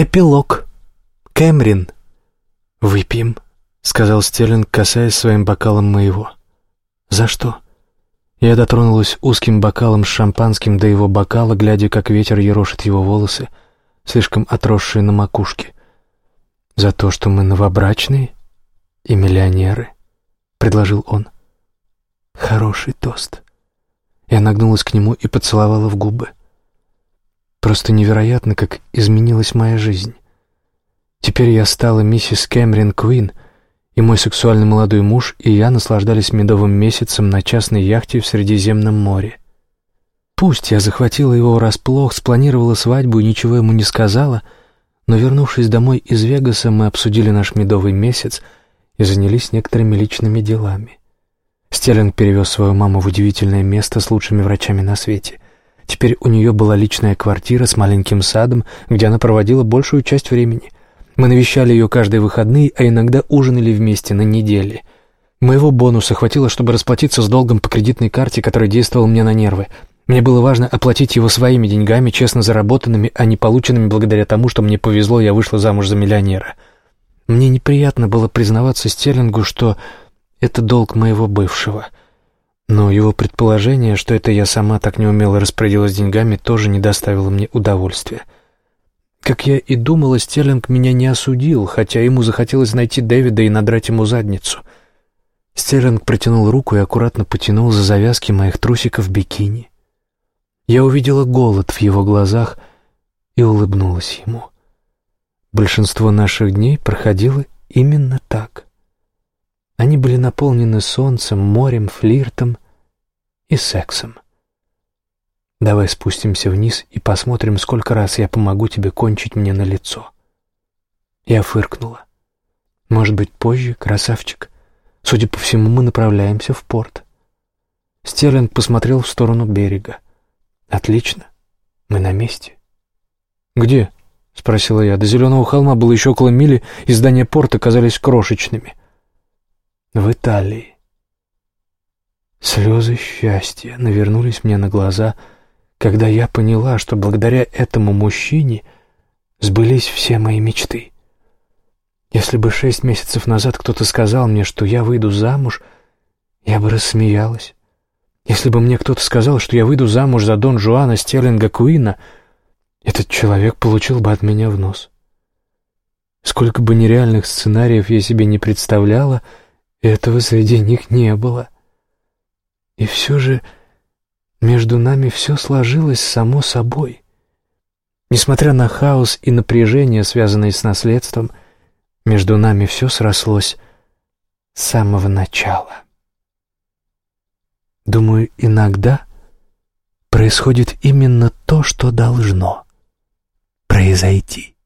Эпилог. Кэмрин. «Выпьем», — сказал Стерлинг, касаясь своим бокалом моего. «За что?» Я дотронулась узким бокалом с шампанским до его бокала, глядя, как ветер ерошит его волосы, слишком отросшие на макушке. «За то, что мы новобрачные и миллионеры», — предложил он. «Хороший тост». Я нагнулась к нему и поцеловала в губы. Просто невероятно, как изменилась моя жизнь. Теперь я стала миссис Кэмерин Куин, и мой сексуальный молодой муж и я наслаждались медовым месяцем на частной яхте в Средиземном море. Пусть я захватила его врасплох, спланировала свадьбу и ничего ему не сказала, но, вернувшись домой из Вегаса, мы обсудили наш медовый месяц и занялись некоторыми личными делами. Стерлинг перевез свою маму в удивительное место с лучшими врачами на свете. Теперь у нее была личная квартира с маленьким садом, где она проводила большую часть времени. Мы навещали ее каждые выходные, а иногда ужинали вместе на неделе. Моего бонуса хватило, чтобы расплатиться с долгом по кредитной карте, который действовал мне на нервы. Мне было важно оплатить его своими деньгами, честно заработанными, а не полученными благодаря тому, что мне повезло, я вышла замуж за миллионера. Мне неприятно было признаваться Стерлингу, что это долг моего бывшего. Но его предположение, что это я сама так неумело распорядилась деньгами, тоже не доставило мне удовольствия. Как я и думала, Стерлинг меня не осудил, хотя ему захотелось найти Дэвида и надрать ему задницу. Стерлинг протянул руку и аккуратно потянул за завязки моих трусиков бикини. Я увидела голод в его глазах и улыбнулась ему. Большинство наших дней проходило именно так. Они были наполнены солнцем, морем, флиртом и сексом. Давай спустимся вниз и посмотрим, сколько раз я помогу тебе кончить мне на лицо. Я фыркнула. Может быть, позже, красавчик. Судя по всему, мы направляемся в порт. Стерлинг посмотрел в сторону берега. Отлично. Мы на месте. Где? — спросила я. До Зеленого холма было еще около мили, и здания порта казались крошечными в Италии. Слезы счастья навернулись мне на глаза, когда я поняла, что благодаря этому мужчине сбылись все мои мечты. Если бы шесть месяцев назад кто-то сказал мне, что я выйду замуж, я бы рассмеялась. Если бы мне кто-то сказал, что я выйду замуж за Дон Жуана Стерлинга Куина, этот человек получил бы от меня в нос. Сколько бы нереальных сценариев я себе не представляла — этого среди них не было. И все же между нами все сложилось само собой. Несмотря на хаос и напряжение, связанные с наследством, между нами все срослось с самого начала. Думаю, иногда происходит именно то, что должно произойти.